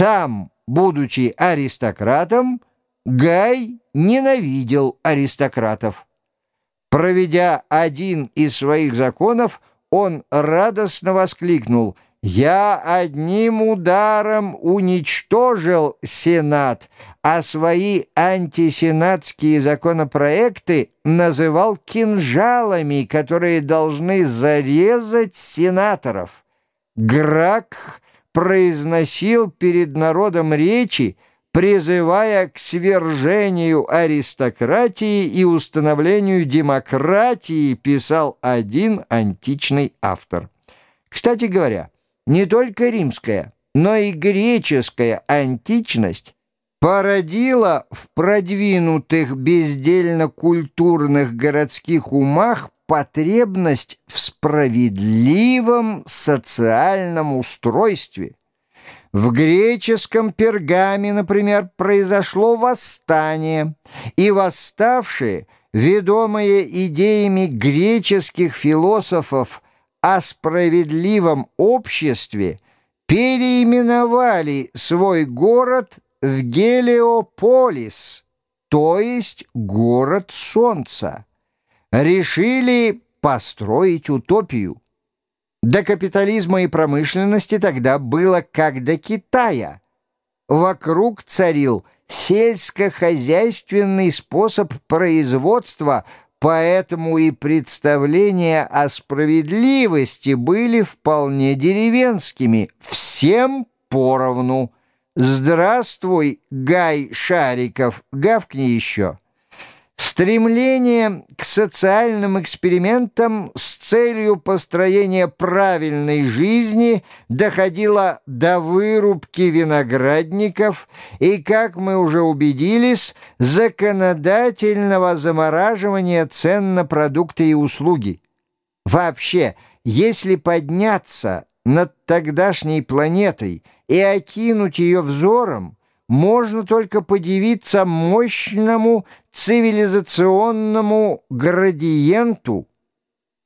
Сам, будучи аристократом, Гай ненавидел аристократов. Проведя один из своих законов, он радостно воскликнул «Я одним ударом уничтожил Сенат, а свои антисенатские законопроекты называл кинжалами, которые должны зарезать сенаторов». Грак произносил перед народом речи, призывая к свержению аристократии и установлению демократии, писал один античный автор. Кстати говоря, не только римская, но и греческая античность породила в продвинутых бездельно-культурных городских умах потребность в справедливом социальном устройстве – в греческом Пергаме, например, произошло восстание, и восставшие, ведомые идеями греческих философов о справедливом обществе, переименовали свой город в Гелиополис, то есть город солнца. Решили построить утопию. До капитализма и промышленности тогда было как до Китая. Вокруг царил сельскохозяйственный способ производства, поэтому и представления о справедливости были вполне деревенскими, всем поровну. «Здравствуй, Гай Шариков, гавкни еще». Стремление к социальным экспериментам с целью построения правильной жизни доходило до вырубки виноградников и, как мы уже убедились, законодательного замораживания цен на продукты и услуги. Вообще, если подняться над тогдашней планетой и окинуть ее взором, можно только подивиться мощному цивилизационному градиенту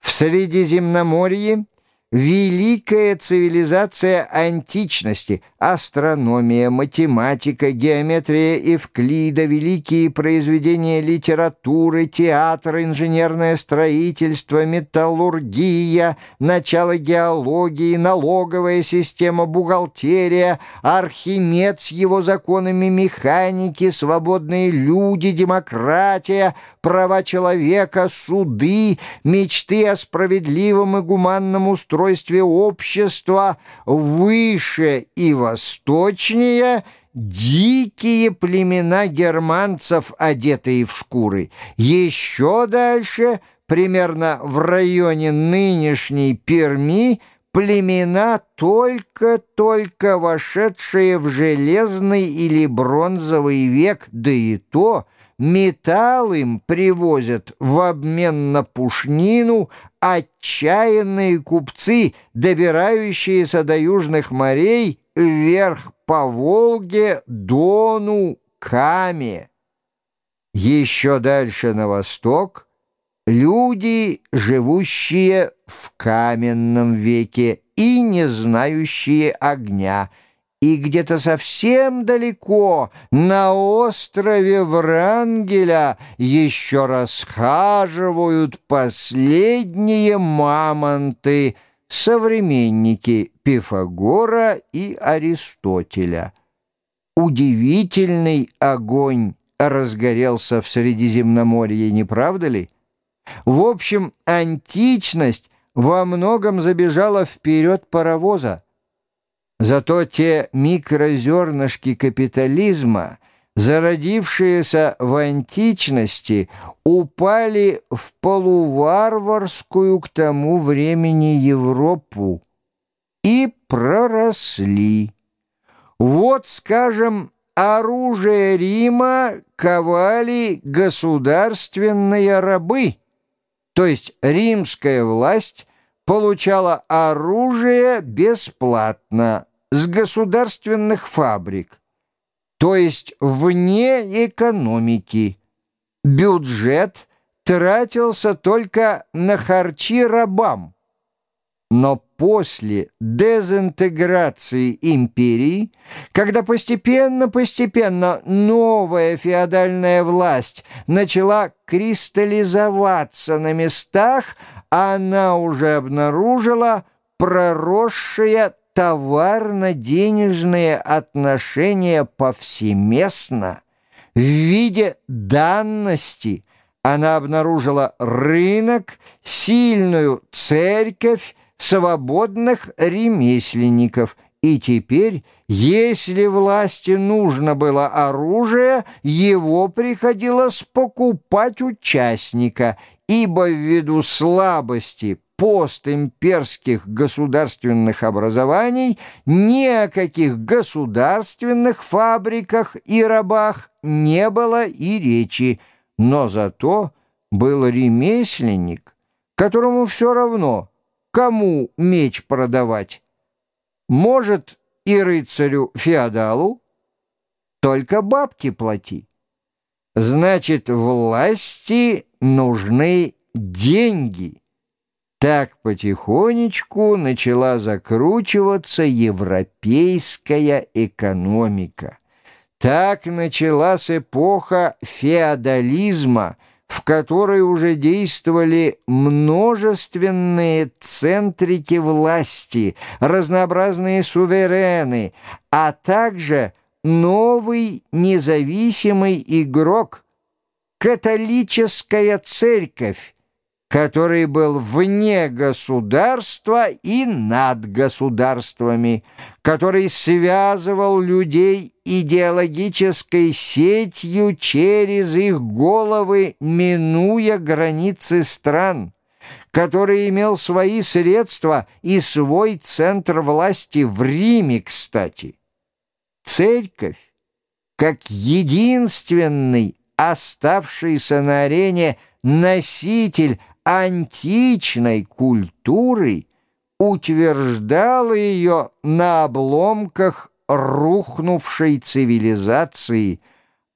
в Средиземноморье Великая цивилизация античности, астрономия, математика, геометрия Евклида, великие произведения литературы, театр, инженерное строительство, металлургия, начало геологии, налоговая система, бухгалтерия, Архимед с его законами механики, свободные люди, демократия, права человека, суды, мечты о справедливом и гуманном устройстве, общества выше и восточнее дикие племена германцев, одетые в шкуры. Еще дальше, примерно в районе нынешней Перми, племена, только-только вошедшие в железный или бронзовый век, да и то металл им привозят в обмен на пушнину, отчаянные купцы, добирающиеся до южных морей вверх по Волге, Дону, Каме. Еще дальше на восток люди, живущие в каменном веке и не знающие огня – и где-то совсем далеко, на острове Врангеля, еще расхаживают последние мамонты, современники Пифагора и Аристотеля. Удивительный огонь разгорелся в Средиземноморье, не правда ли? В общем, античность во многом забежала вперед паровоза. Зато те микрозернышки капитализма, зародившиеся в античности, упали в полуварварскую к тому времени Европу и проросли. Вот, скажем, оружие Рима ковали государственные рабы, то есть римская власть получала оружие бесплатно с государственных фабрик, то есть вне экономики. Бюджет тратился только на харчи рабам. Но после дезинтеграции империи, когда постепенно-постепенно новая феодальная власть начала кристаллизоваться на местах, она уже обнаружила проросшие товарно-денежные отношения повсеместно в виде данности. Она обнаружила рынок, сильную церковь, свободных ремесленников. И теперь, если власти нужно было оружие, его приходилось покупать участника, ибо ввиду слабости постимперских государственных образований ни о каких государственных фабриках и рабах не было и речи, но зато был ремесленник, которому все равно – кому меч продавать? Может, и рыцарю-феодалу? Только бабки плати. Значит, власти нужны деньги. Так потихонечку начала закручиваться европейская экономика. Так началась эпоха феодализма – которой уже действовали множественные центрики власти, разнообразные суверены, а также новый независимый игрок – католическая церковь, который был вне государства и над государствами, который связывал людей идеологической сетью через их головы, минуя границы стран, который имел свои средства и свой центр власти в Риме, кстати. Церковь, как единственный оставшийся на арене носитель античной культуры утверждала ее на обломках рухнувшей цивилизации,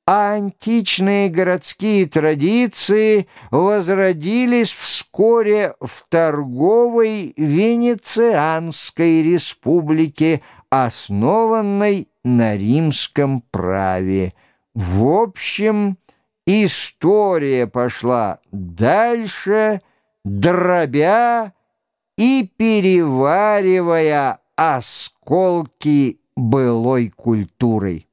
а античные городские традиции возродились вскоре в торговой Венецианской республике, основанной на римском праве. В общем, История пошла дальше, дробя и переваривая осколки былой культуры.